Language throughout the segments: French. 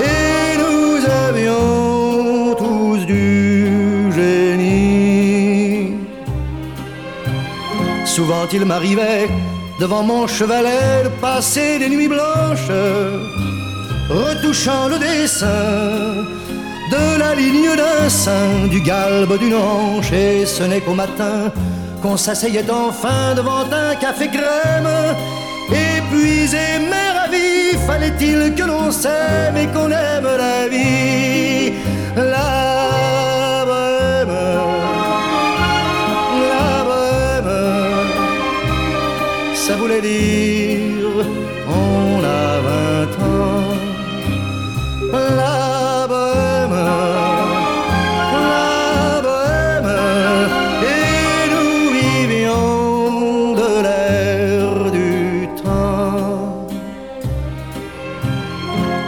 et nous avions tous du génie. Souvent il m'arrivait devant mon chevalet de passer des nuits blanches, retouchant le dessin de la ligne d'un sein, du galbe d'une hanche, et ce n'est qu'au matin qu'on s'asseyait enfin devant un café crème. Épuisé mais ravi, fallait-il que l'on s'aime et qu'on aime la vie? La bohème, la bohème, ça voulait dire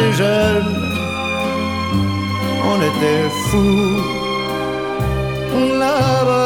Était jeunes, on était fous. Bohème.